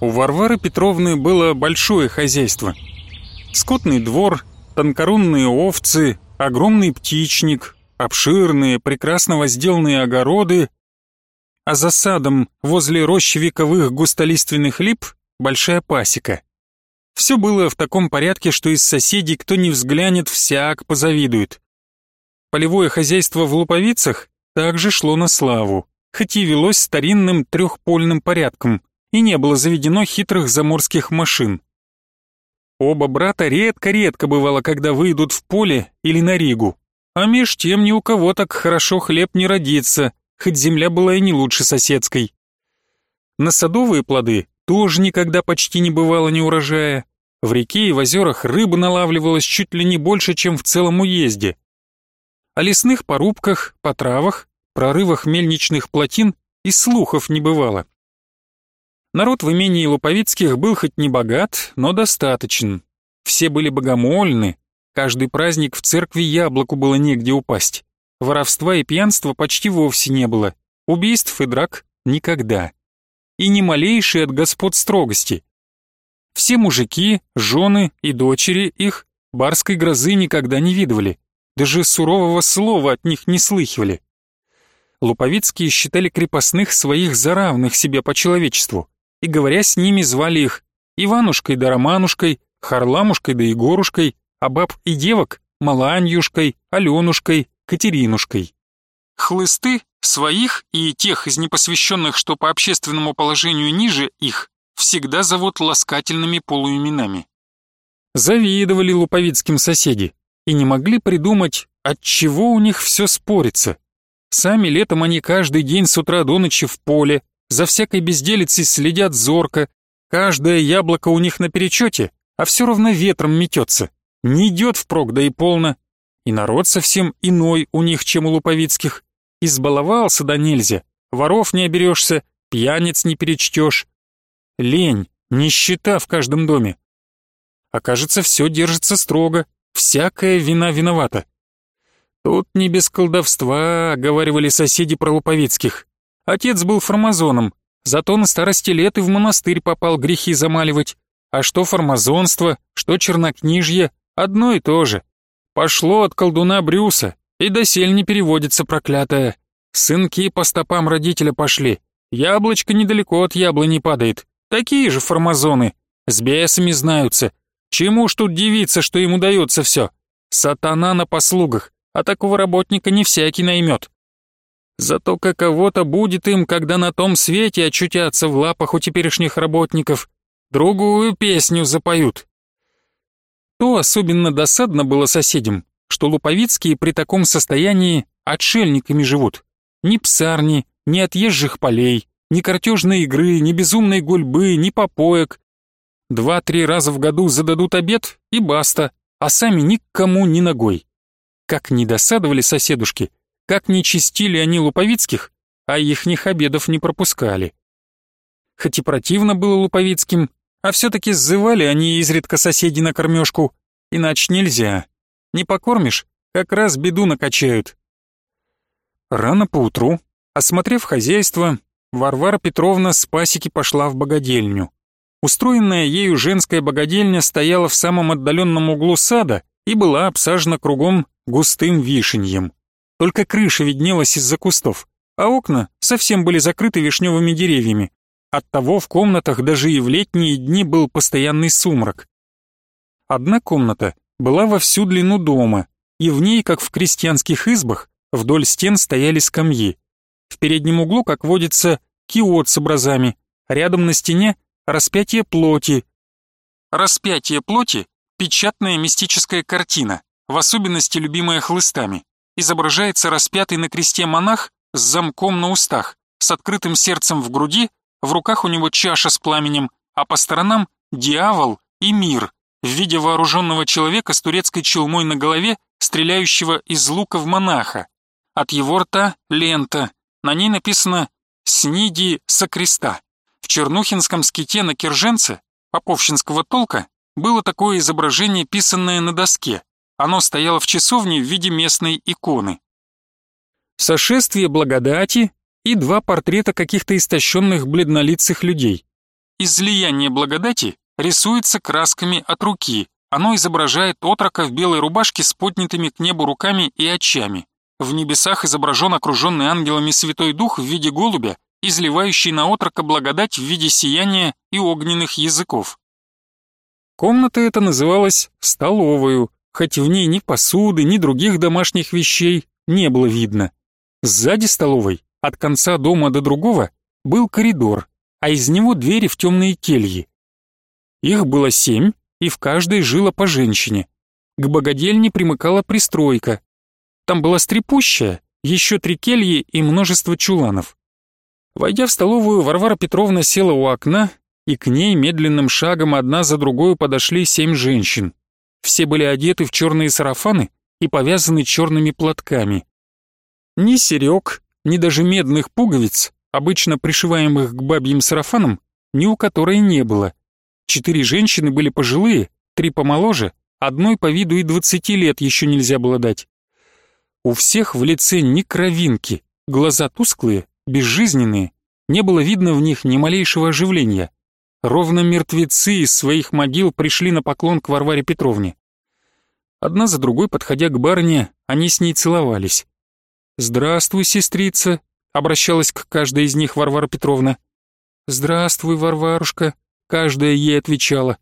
У Варвары Петровны было большое хозяйство. Скотный двор, тонкорунные овцы, огромный птичник, обширные, прекрасно возделанные огороды, а за садом возле рощи вековых густолиственных лип большая пасека. Все было в таком порядке, что из соседей кто не взглянет, всяк позавидует. Полевое хозяйство в Луповицах также шло на славу, хоть и велось старинным трехпольным порядком, и не было заведено хитрых заморских машин. Оба брата редко-редко бывало, когда выйдут в поле или на Ригу, а меж тем ни у кого так хорошо хлеб не родится, хоть земля была и не лучше соседской. На садовые плоды тоже никогда почти не бывало ни урожая. В реке и в озерах рыба налавливалась чуть ли не больше, чем в целом уезде. О лесных порубках, по травах, прорывах мельничных плотин и слухов не бывало. Народ в имении Луповицких был хоть не богат, но достаточен. Все были богомольны, каждый праздник в церкви яблоку было негде упасть. Воровства и пьянства почти вовсе не было, убийств и драк никогда. И ни малейшей от господ строгости. Все мужики, жены и дочери их барской грозы никогда не видывали, даже сурового слова от них не слыхивали. Луповицкие считали крепостных своих заравных себе по человечеству, и, говоря с ними, звали их Иванушкой да Романушкой, Харламушкой да Егорушкой, а баб и девок Маланьюшкой, Аленушкой, Катеринушкой. Хлысты своих и тех из непосвященных, что по общественному положению ниже их, всегда зовут ласкательными полуименами. Завидовали луповицким соседи и не могли придумать, от чего у них все спорится. Сами летом они каждый день с утра до ночи в поле, за всякой безделицей следят зорко, каждое яблоко у них на перечете, а все равно ветром метется, не идет впрок, да и полно. И народ совсем иной у них, чем у луповицких. Избаловался да нельзя, воров не оберешься, пьяниц не перечтешь. Лень, нищета в каждом доме. Окажется, все держится строго, всякая вина виновата. Тут не без колдовства, говаривали соседи про луповицких. Отец был фармазоном, зато на старости лет и в монастырь попал грехи замаливать. А что фармазонство, что чернокнижье, одно и то же. Пошло от колдуна Брюса, и досель не переводится проклятое. Сынки по стопам родителя пошли. Яблочко недалеко от яблони падает. Такие же фармазоны. С бесами знаются. Чему ж тут дивиться, что ему дается все? Сатана на послугах, а такого работника не всякий наймет. Зато каково-то будет им, когда на том свете очутятся в лапах у теперешних работников, другую песню запоют. То особенно досадно было соседям, что луповицкие при таком состоянии отшельниками живут. Ни псарни, ни отъезжих полей, ни картежной игры, ни безумной гульбы, ни попоек. Два-три раза в году зададут обед и баста, а сами ни к кому ни ногой. Как не досадовали соседушки, как не чистили они Луповицких, а ихних обедов не пропускали. Хоть и противно было Луповицким, а все-таки сзывали они изредка соседей на кормежку, иначе нельзя. Не покормишь, как раз беду накачают. Рано поутру, осмотрев хозяйство, Варвара Петровна с пасеки пошла в богадельню. Устроенная ею женская богадельня стояла в самом отдаленном углу сада и была обсажена кругом густым вишеньем. Только крыша виднелась из-за кустов, а окна совсем были закрыты вишневыми деревьями. Оттого в комнатах даже и в летние дни был постоянный сумрак. Одна комната была во всю длину дома, и в ней, как в крестьянских избах, вдоль стен стояли скамьи. В переднем углу, как водится, киот с образами, рядом на стене распятие плоти. Распятие плоти – печатная мистическая картина, в особенности любимая хлыстами изображается распятый на кресте монах с замком на устах, с открытым сердцем в груди, в руках у него чаша с пламенем, а по сторонам дьявол и мир в виде вооруженного человека с турецкой челмой на голове, стреляющего из лука в монаха. От его рта лента, на ней написано «Сниди со креста». В Чернухинском ските на Кирженце, поповщинского толка, было такое изображение, писанное на доске. Оно стояло в часовне в виде местной иконы. Сошествие благодати и два портрета каких-то истощенных бледнолицых людей. излияние благодати рисуется красками от руки. Оно изображает отрока в белой рубашке с поднятыми к небу руками и очами. В небесах изображен окруженный ангелами Святой Дух в виде голубя, изливающий на отрока благодать в виде сияния и огненных языков. Комната эта называлась «столовою», хоть в ней ни посуды, ни других домашних вещей не было видно. Сзади столовой, от конца дома до другого, был коридор, а из него двери в темные кельи. Их было семь, и в каждой жило по женщине. К богадельне примыкала пристройка. Там была стрепущая, еще три кельи и множество чуланов. Войдя в столовую, Варвара Петровна села у окна, и к ней медленным шагом одна за другой подошли семь женщин. Все были одеты в черные сарафаны и повязаны черными платками. Ни серег, ни даже медных пуговиц, обычно пришиваемых к бабьим сарафанам, ни у которой не было. Четыре женщины были пожилые, три помоложе, одной по виду и двадцати лет еще нельзя было дать. У всех в лице ни кровинки, глаза тусклые, безжизненные, не было видно в них ни малейшего оживления. Ровно мертвецы из своих могил пришли на поклон к Варваре Петровне. Одна за другой, подходя к барыне, они с ней целовались. «Здравствуй, сестрица», — обращалась к каждой из них Варвара Петровна. «Здравствуй, Варварушка», Каждая ей отвечала.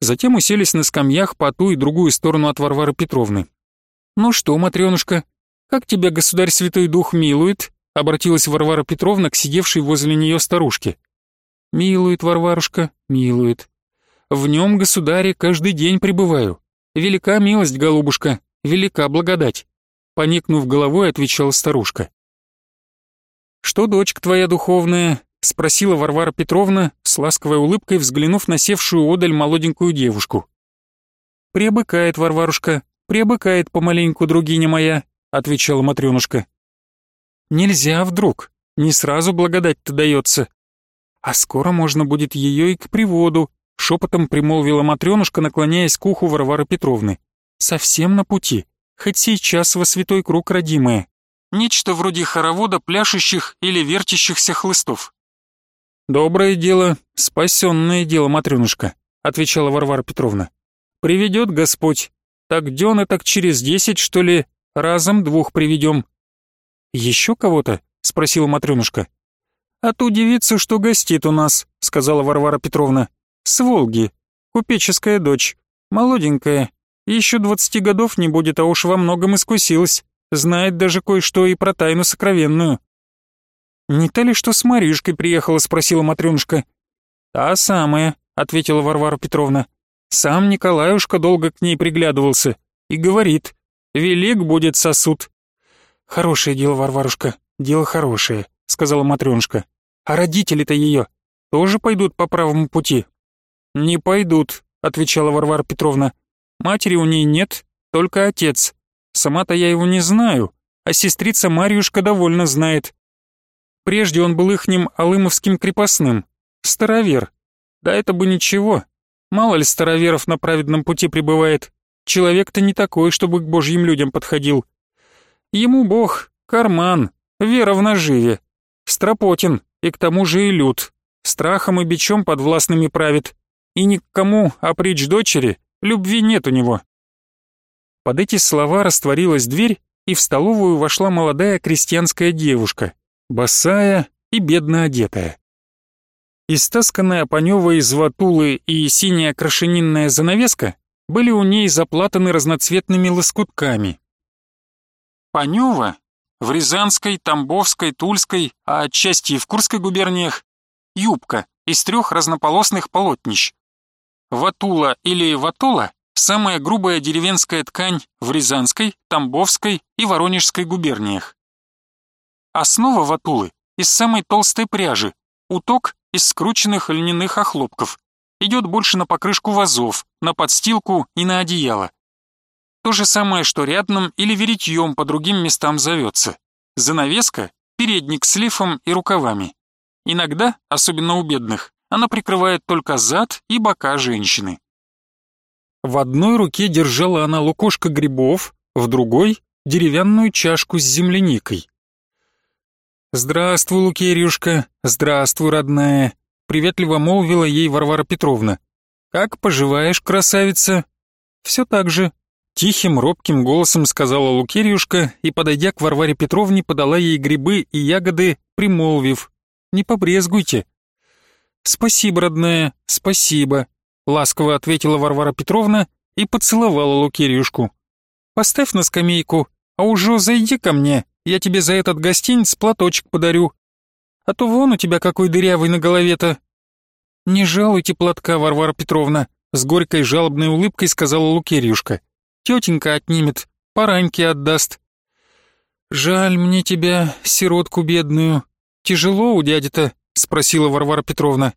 Затем уселись на скамьях по ту и другую сторону от Варвары Петровны. «Ну что, Матрёнушка, как тебя Государь Святой Дух милует?» обратилась Варвара Петровна к сидевшей возле неё старушке. «Милует, Варварушка, милует. В нём, государе, каждый день пребываю. Велика милость, голубушка, велика благодать», поникнув головой, отвечала старушка. «Что, дочка твоя духовная, — спросила Варвара Петровна, с ласковой улыбкой взглянув на севшую одаль молоденькую девушку. «Приобыкает, Варварушка, приобыкает помаленьку, другиня моя», — отвечала Матрёнушка. «Нельзя вдруг, не сразу благодать-то дается. А скоро можно будет ее и к приводу», — шепотом примолвила Матрёнушка, наклоняясь к уху Варвары Петровны. «Совсем на пути, хоть сейчас во святой круг родимая. Нечто вроде хоровода пляшущих или вертящихся хлыстов. «Доброе дело, спасенное дело, Матрёнушка», — отвечала Варвара Петровна. «Приведет Господь. Так дёна так через десять, что ли, разом двух приведем». «Еще кого-то?» — спросила Матрёнушка. «А ту девицу, что гостит у нас», — сказала Варвара Петровна. «С Волги. Купеческая дочь. Молоденькая. Еще двадцати годов не будет, а уж во многом искусилась. Знает даже кое-что и про тайну сокровенную». «Не та ли, что с Марьюшкой приехала?» — спросила Матрёнушка. «Та самая», — ответила Варвара Петровна. «Сам Николаюшка долго к ней приглядывался и говорит, велик будет сосуд». «Хорошее дело, Варварушка, дело хорошее», — сказала Матрёнушка. «А родители-то её тоже пойдут по правому пути?» «Не пойдут», — отвечала Варвара Петровна. «Матери у ней нет, только отец. Сама-то я его не знаю, а сестрица Марьюшка довольно знает. Прежде он был ихним алымовским крепостным. Старовер. Да это бы ничего. Мало ли староверов на праведном пути пребывает. Человек-то не такой, чтобы к божьим людям подходил. Ему бог — карман, вера в наживе. Стропотен, и к тому же и лют. Страхом и бичом подвластными правит. И ни к кому, а притч дочери, любви нет у него. Под эти слова растворилась дверь, и в столовую вошла молодая крестьянская девушка босая и бедно одетая. Истасканная панёва из ватулы и синяя крашенинная занавеска были у ней заплатаны разноцветными лоскутками. Панёва в Рязанской, Тамбовской, Тульской, а отчасти и в Курской губерниях юбка из трех разнополосных полотнищ. Ватула или ватола – самая грубая деревенская ткань в Рязанской, Тамбовской и Воронежской губерниях. Основа ватулы из самой толстой пряжи, уток из скрученных льняных охлопков. Идет больше на покрышку вазов, на подстилку и на одеяло. То же самое, что рядным или веретьем по другим местам зовется. Занавеска, передник с лифом и рукавами. Иногда, особенно у бедных, она прикрывает только зад и бока женщины. В одной руке держала она лукошко грибов, в другой — деревянную чашку с земляникой. «Здравствуй, Лукерьюшка, здравствуй, родная. приветливо молвила ей Варвара Петровна. «Как поживаешь, красавица?» «Все так же», — тихим, робким голосом сказала Лукерьюшка и, подойдя к Варваре Петровне, подала ей грибы и ягоды, примолвив. «Не побрезгуйте». «Спасибо, родная, спасибо», — ласково ответила Варвара Петровна и поцеловала Лукерьюшку. «Поставь на скамейку, а уже зайди ко мне, я тебе за этот гостиниц платочек подарю. А то вон у тебя какой дырявый на голове-то». «Не жалуйте платка, Варвара Петровна», с горькой жалобной улыбкой сказала Лукерьюшка. «Тетенька отнимет, пораньки отдаст». «Жаль мне тебя, сиротку бедную. Тяжело у дяди-то?» — спросила Варвара Петровна.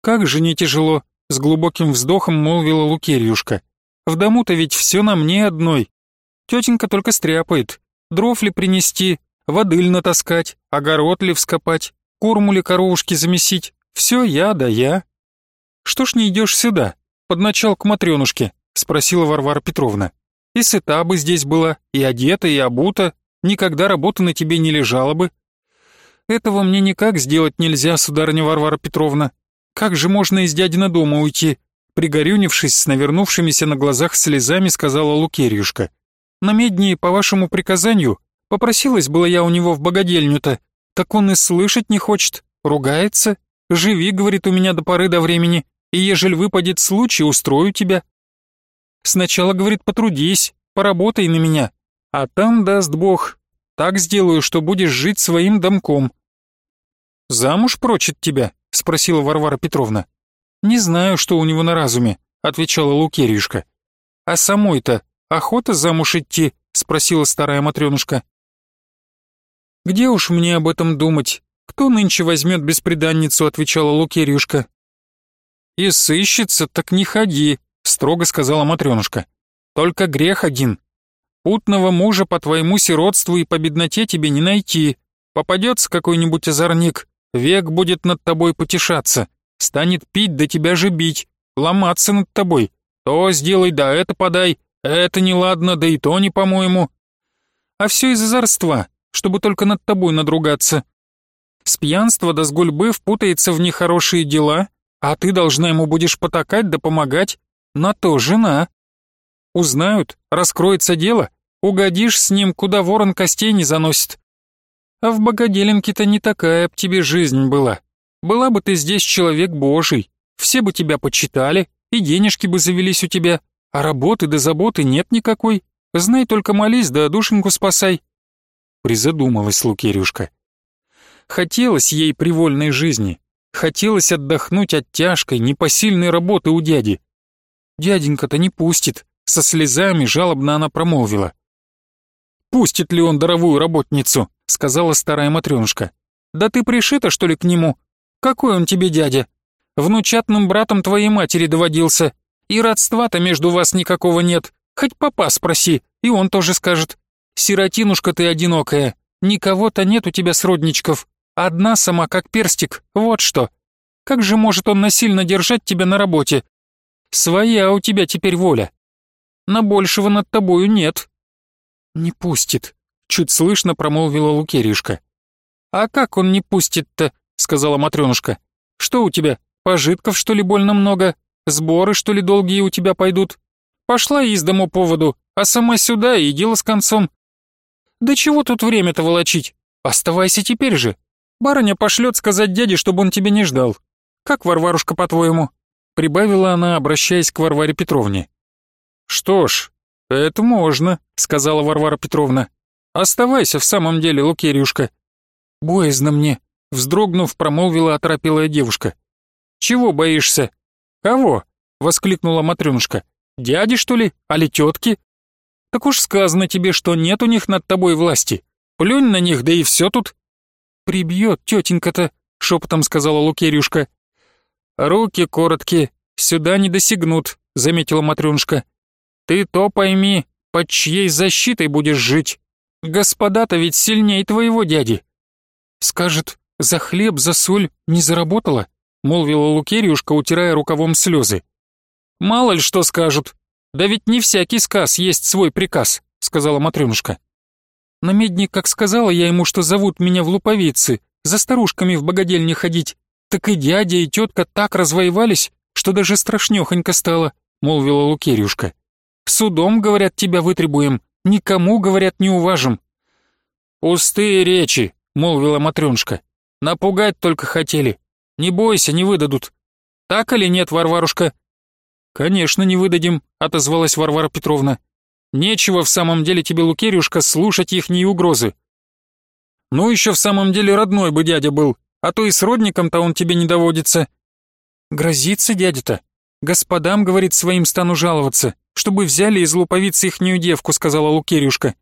«Как же не тяжело?» — с глубоким вздохом молвила Лукерьюшка. «В дому-то ведь все на мне одной. Тетенька только стряпает. Дров ли принести, воды ли натаскать, огород ли вскопать, корму ли коровушки замесить. Все я да я». «Что ж не идешь сюда?» под начал к Матрёнушке?» — спросила Варвара Петровна. «И сыта бы здесь была, и одета, и обута, никогда работа на тебе не лежала бы». «Этого мне никак сделать нельзя, сударыня Варвара Петровна. Как же можно из дядина дома уйти?» Пригорюнившись с навернувшимися на глазах слезами, сказала Лукерьюшка. «На медни, по вашему приказанию, попросилась была я у него в богадельню-то, так он и слышать не хочет, ругается. Живи, говорит, у меня до поры до времени, и ежель выпадет случай, устрою тебя. Сначала, говорит, потрудись, поработай на меня, а там, даст Бог, так сделаю, что будешь жить своим домком». «Замуж прочит тебя?» — спросила Варвара Петровна. «Не знаю, что у него на разуме», — отвечала Лукерьюшка. «А самой-то охота замуж идти?» — спросила старая матрёнушка. «Где уж мне об этом думать? Кто нынче возьмет бесприданницу?» — отвечала Лукерьюшка. «И сыщется, так не ходи», — строго сказала Матрёнушка. «Только грех один. Путного мужа по твоему сиротству и по бедноте тебе не найти. Попадется какой-нибудь озорник, век будет над тобой потешаться, станет пить да тебя же бить, ломаться над тобой. То сделай, да это подай, это неладно, да и то не по-моему. А все из озорства, чтобы только над тобой надругаться. С пьянства да с гульбы впутается в нехорошие дела, а ты должна ему будешь потакать да помогать. На то жена. Узнают, раскроется дело, угодишь с ним, куда ворон костей не заносит. А в Богоделенке-то не такая б тебе жизнь была. Была бы ты здесь человек божий, все бы тебя почитали, и денежки бы завелись у тебя, а работы да заботы нет никакой. Знай только молись, да душеньку спасай. Призадумалась Лукерюшка. Хотелось ей привольной жизни, Хотелось отдохнуть от тяжкой, непосильной работы у дяди. «Дяденька-то не пустит», — со слезами жалобно она промолвила. «Пустит ли он даровую работницу?» — сказала старая матрёнушка. «Да ты пришита, что ли, к нему? Какой он тебе дядя? Внучатным братом твоей матери доводился. И родства-то между вас никакого нет. Хоть папа спроси, и он тоже скажет. Сиротинушка ты одинокая, никого-то нет у тебя сродничков. Одна сама, как перстик, вот что. Как же может он насильно держать тебя на работе? Своя у тебя теперь воля. На большего над тобою нет. Не пустит, чуть слышно промолвила Лукеришка. А как он не пустит-то, сказала Матрёнушка. Что у тебя, пожитков что ли больно много? Сборы что ли долгие у тебя пойдут? Пошла из дому поводу, а сама сюда и дело с концом. Да чего тут время-то волочить? Оставайся теперь же, Барыня пошлет сказать дяде, чтобы он тебя не ждал. Как, Варварушка, по-твоему?» Прибавила она, обращаясь к Варваре Петровне. «Что ж, это можно», — сказала Варвара Петровна. «Оставайся в самом деле, Лукерюшка». «Боязно мне», — вздрогнув, промолвила оторопелая девушка. «Чего боишься?» «Кого?» — воскликнула Матрёнушка. «Дяди, что ли? Али тетки?» «Так уж сказано тебе, что нет у них над тобой власти. Плюнь на них, да и все тут. «Прибьет тетенька-то», — шепотом сказала Лукерюшка. «Руки короткие, сюда не досягнут», — заметила Матрёнушка. «Ты то пойми, под чьей защитой будешь жить. Господа-то ведь сильнее твоего дяди». «Скажет, за хлеб, за соль не заработала?» — молвила Лукерюшка, утирая рукавом слезы. «Мало ли что скажут. Да ведь не всякий сказ есть свой приказ», — сказала Матрёнушка. Намедник как сказала я ему, что зовут меня в луповицы, за старушками в богадельне ходить, Так и дядя, и тетка так развоевались, что даже страшнёхонько стало, молвила Лукерюшка. Судом, говорят, тебя вытребуем, никому, говорят, не уважим. Пустые речи, молвила Матрёнушка. Напугать только хотели. Не бойся, не выдадут. Так или нет, Варварушка? Конечно, не выдадим, отозвалась Варвара Петровна. Нечего в самом деле тебе, Лукерюшка, слушать ихние угрозы. Ну еще в самом деле родной бы дядя был, а то и с родником-то он тебе не доводится. Грозится дядя-то. Господам, говорит, своим стану жаловаться, чтобы взяли из луповицы ихнюю девку, сказала Лукерюшка.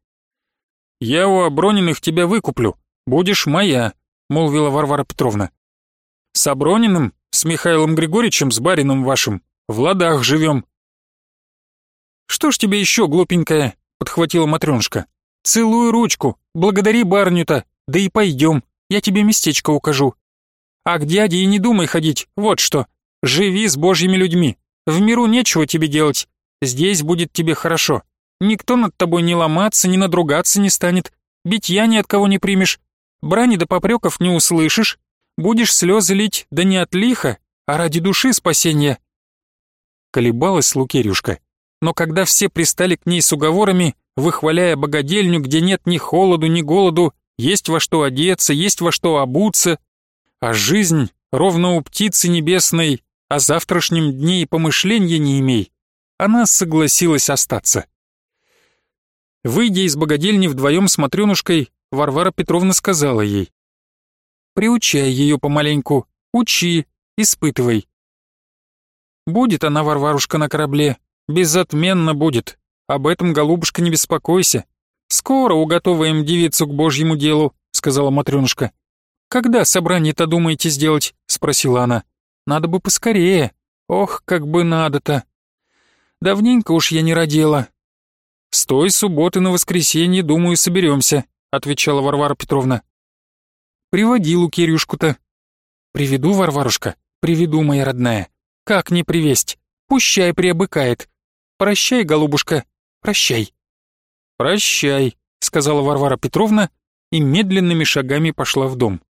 Я у Оброниных тебя выкуплю, будешь моя, молвила Варвара Петровна. С Оброниным, с Михаилом Григорьевичем, с барином вашим, в ладах живем. Что ж тебе еще, глупенькая, подхватила Матрёнушка. Целую ручку, благодари барню-то, да и пойдем, я тебе местечко укажу. А к дяде и не думай ходить, вот что. Живи с божьими людьми. В миру нечего тебе делать. Здесь будет тебе хорошо. Никто над тобой не ломаться, не надругаться не станет. Битья ни от кого не примешь. Брани да попреков не услышишь. Будешь слезы лить, да не от лиха, а ради души спасения. Колебалась Лукерюшка, но когда все пристали к ней с уговорами, выхваляя богадельню, где нет ни холоду, ни голоду, есть во что одеться, есть во что обуться, а жизнь, ровно у птицы небесной, о завтрашнем дне и помышления не имей, она согласилась остаться. Выйдя из богадельни вдвоем с Матрёнушкой, Варвара Петровна сказала ей, «Приучай ее помаленьку, учи, испытывай. Будет она, Варварушка, на корабле, безотменно будет, об этом, голубушка, не беспокойся. Скоро уготоваем девицу к божьему делу, сказала Матрёнушка. Когда собрание-то думаете сделать? спросила она. Надо бы поскорее. Ох, как бы надо-то. Давненько уж я не родила. С той субботы на воскресенье, думаю, соберемся, отвечала Варвара Петровна. Приводи Лукерюшку-то. Приведу, Варварушка, приведу, моя родная. Как не привесть? Пущай приобыкает. Прощай, голубушка, Прощай». «Прощай», — сказала Варвара Петровна и медленными шагами пошла в дом.